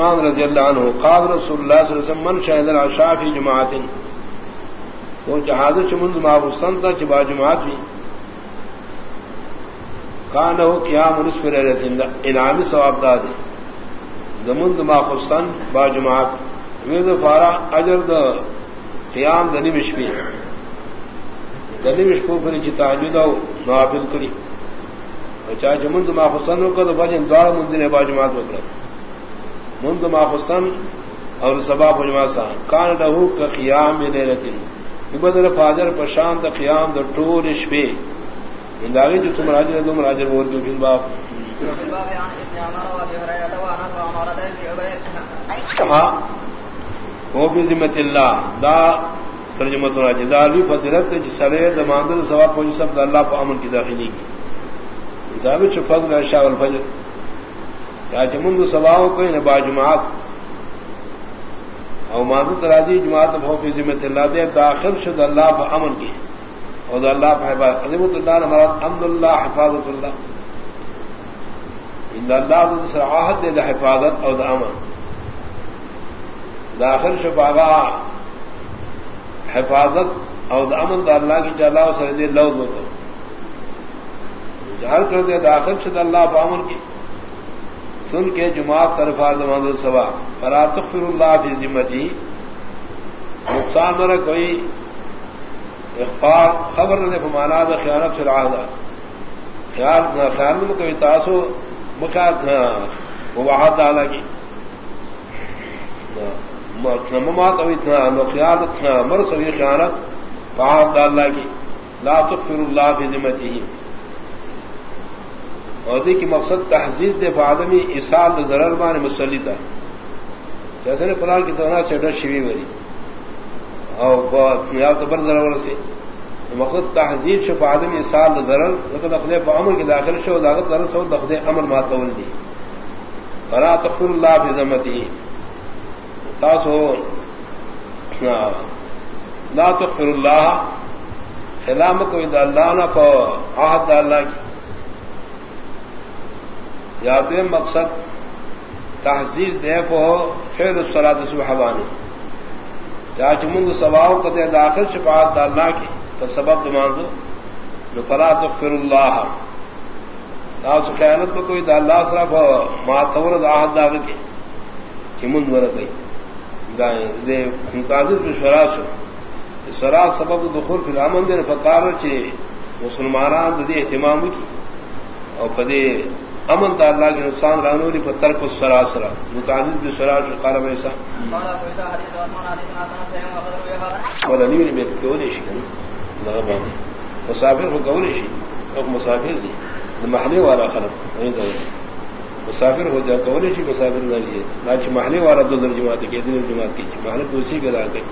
عثمان رضی اللہ عنہ، قال رسول اللہ صلی اللہ علیہ وسلم، من شہد العشاء فی جماعت. وہ جہاد چمند ما حسن تھا چبا جماعت بھی۔ کان ہو قیام نصف لیلۃ انعامی ثواب داد زمند ما حسن با جماعت۔ وید فارا اجر د قیام دنی مشفی دنی مشکو پر چ تہجد او نوافل کری۔ اچھا، چاہ چمند ما حسن کو تو بجن دوار مندنے با جماعت وکڑا منذ ما خصن اور سبا پجما سا کان لہو کا قیام بلیلتن بدر فاجر پشان دا قیام دا ٹول شبے. انداغی جو تم راجر دم راجر بول جو فی الباب ہاں، وہ بھی ذمت اللہ. دا ترجمت راجر. دا علی فضلت جسرے دا ماندر سوا پوجی سب دا اللہ پا امن کی داخلی کی. ثابت چھ فضل شاہ والفجر. یا چمند سباؤ کوئی نہ باجماعت او ماضی تراجی جماعت بہت ذمہ اللہ دے داخل شد اللہ پہ امن کی اور اللہ پہ عظمت اللہ نے مراد امد اللہ حفاظت اللہ ان اللہ آہد دے دا حفاظت اور دا امن داخل شب آگا حفاظت اور دا امن دا اللہ کی جلا سر دے لوز ہوتا جہر کر دے داخل شد اللہ پہ امن کی سن کے جماعت طرفا دماغ سوا۔ فرا تخر اللہ فی ذمتی۔ نقصان نہ کوئی۔ اخبار، خبر نہ فمانا دا خیانت سے راہ خیال خیال میں کوئی تاسو مخیات وہاں ڈالا کی ممات ابھی خیال مر سبھی خیانت۔ فہاد ڈالنا کی لا تخر اللہ فی ذمتی۔ ہی عہدے کی مقصد تہذیب دے فادمی اسال ضرر مان مسلی تھا جیسے نے قرآن کی طرح سے ڈر شوی بری۔ اور تبر ضرور سے۔ مقصد تہذیب شف آدمی اسال ضرر دخل امن کے داخل شو داغت ضرر سو دخل امن ماتول دی۔ فرا تخر اللہ فی ذمتی۔ تاسو لا تخر اللہ خلام کو اللہ نہ کو آہد اللہ کی۔ یا تو مقصد تحزیر دے کو خیر السلاد سبحوانی یا چمنگ سباؤ کو دے داخل شفاعت ڈالنا کی، تو سبب دماندو جو فلا تغفر اللہ۔ آپ سے خیانت میں کوئی اللہ صرف ماتور داحت داغ کے۔ چمن ور گئی۔ دے مقابل میں شراش شراج سبب دخول فی الامن دے فقار چے مسلمانان دے اہتمام کی۔ اور پدے امن تا اللہ کے نقصان رانوری پر ترک سراسرا۔ متعدد بھی سراس قارب ایسا مسافر کو کیوں نہیں شی مسافر دی محلے والا خلق، نہیں دور مسافر ہو جا کون سی مسافر نہ لیے نہ محلے والا دو در جماعت کے دن جماعت کی محلے دوسری کے دار گئی